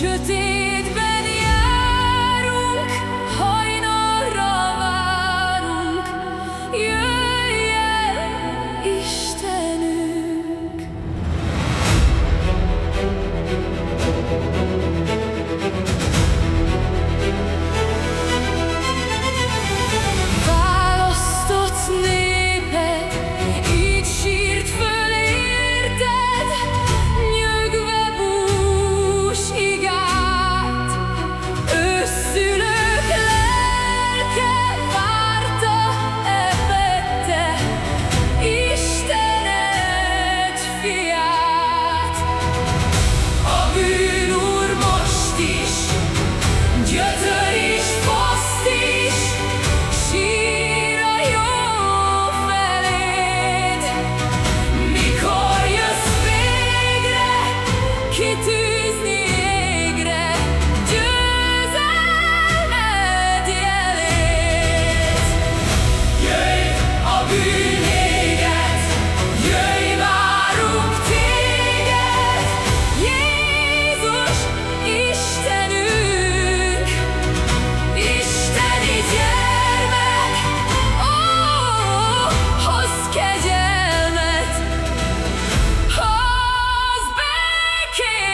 Je t'ai kitty can't